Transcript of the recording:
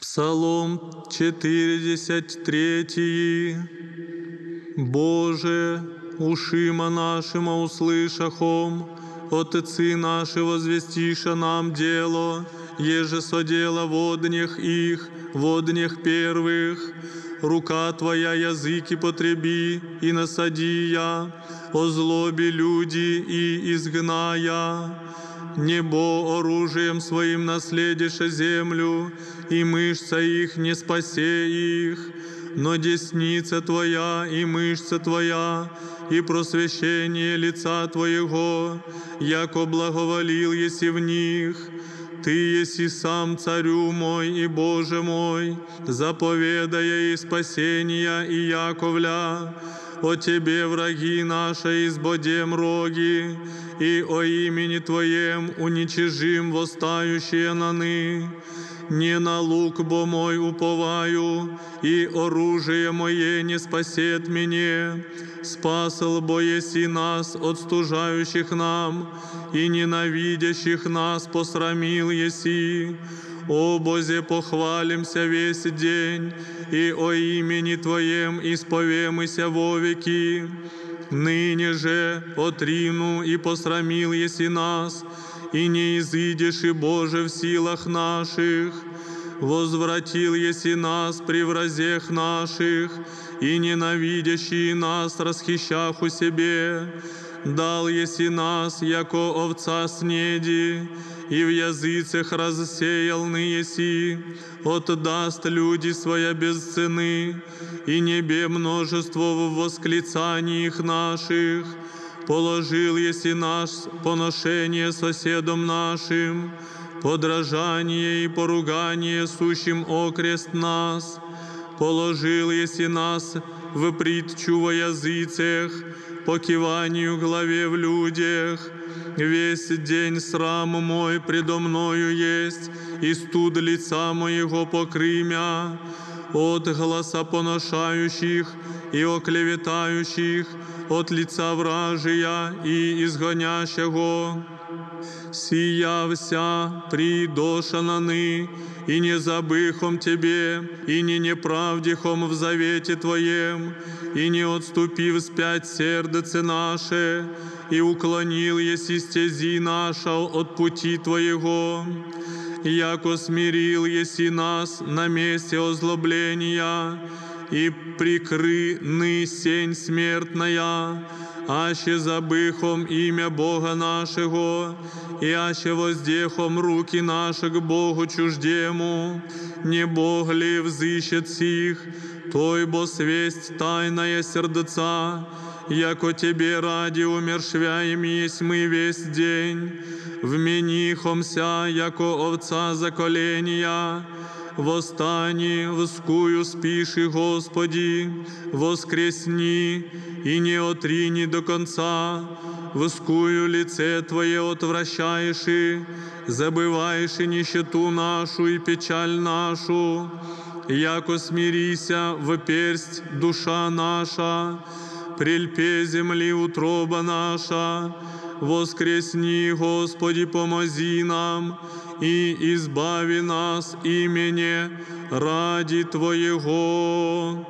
Псалом 43. Боже, ушима нашима услышахом, Отцы наши возвестиша нам дело, еже содела воднях их, воднях первых. Рука Твоя языки потреби и насади я, о злобе люди и изгная. Небо оружием своим наследише землю, и мышца их не спасе их, но десница Твоя и мышца Твоя, и просвещение лица Твоего, яко благоволил еси в них. Ты еси сам царю мой и Боже мой, заповедая и спасения и Яковля, о Тебе, враги наши, избодем роги, и о имени Твоем уничижим восстающие наны. Не на лук бо мой уповаю, и оружие мое не спасет мне. Спасал бо еси нас от стужающих нам, и ненавидящих нас посрамил еси. О Бозе, похвалимся весь день, и о имени Твоем исповемыся вовеки. Ныне же отрину и посрамил еси нас, и не изыдешь и Боже в силах наших. Возвратил еси нас при вразех наших, и ненавидящие нас расхищах у себе. Дал еси нас, яко овца снеди, и в языцах рассеял ны еси, отдаст люди своя без цены, и небе множество в восклицаниях наших. Положил еси наш поношение соседом нашим, подражание и поругание сущим окрест нас. Положил еси нас в притчу во языцах, по киванию главе в людях. Весь день срам мой предо мною есть, и студ лица моего покрымя, от голоса поношающих и оклеветающих, от лица вражия и изгонящего. Сиявся придошананы, и не забыхом Тебе, и не неправдихом в завете Твоем, и не отступив спять сердце наше, и уклонил еси стези наша от пути Твоего, яко смирил еси нас на месте озлобления, и прикрыны сень смертная, аще забыхом имя Бога нашего, и аще воздехом руки наши к Богу чуждему, не Бог ли взыщет сих, той бо свесть тайная сердца, яко Тебе ради умершвяем есть мы весь день, вменихомся, яко овца заколения, Восстани, воскую спиши, Господи, воскресни и не отрини до конца, воскую лице Твое отвращаешь, и забываешь и нищету нашу и печаль нашу, яко смирися в персть душа наша, прельпе земли утроба наша, воскресни, Господи, помози нам, и избави нас имени ради Твоего.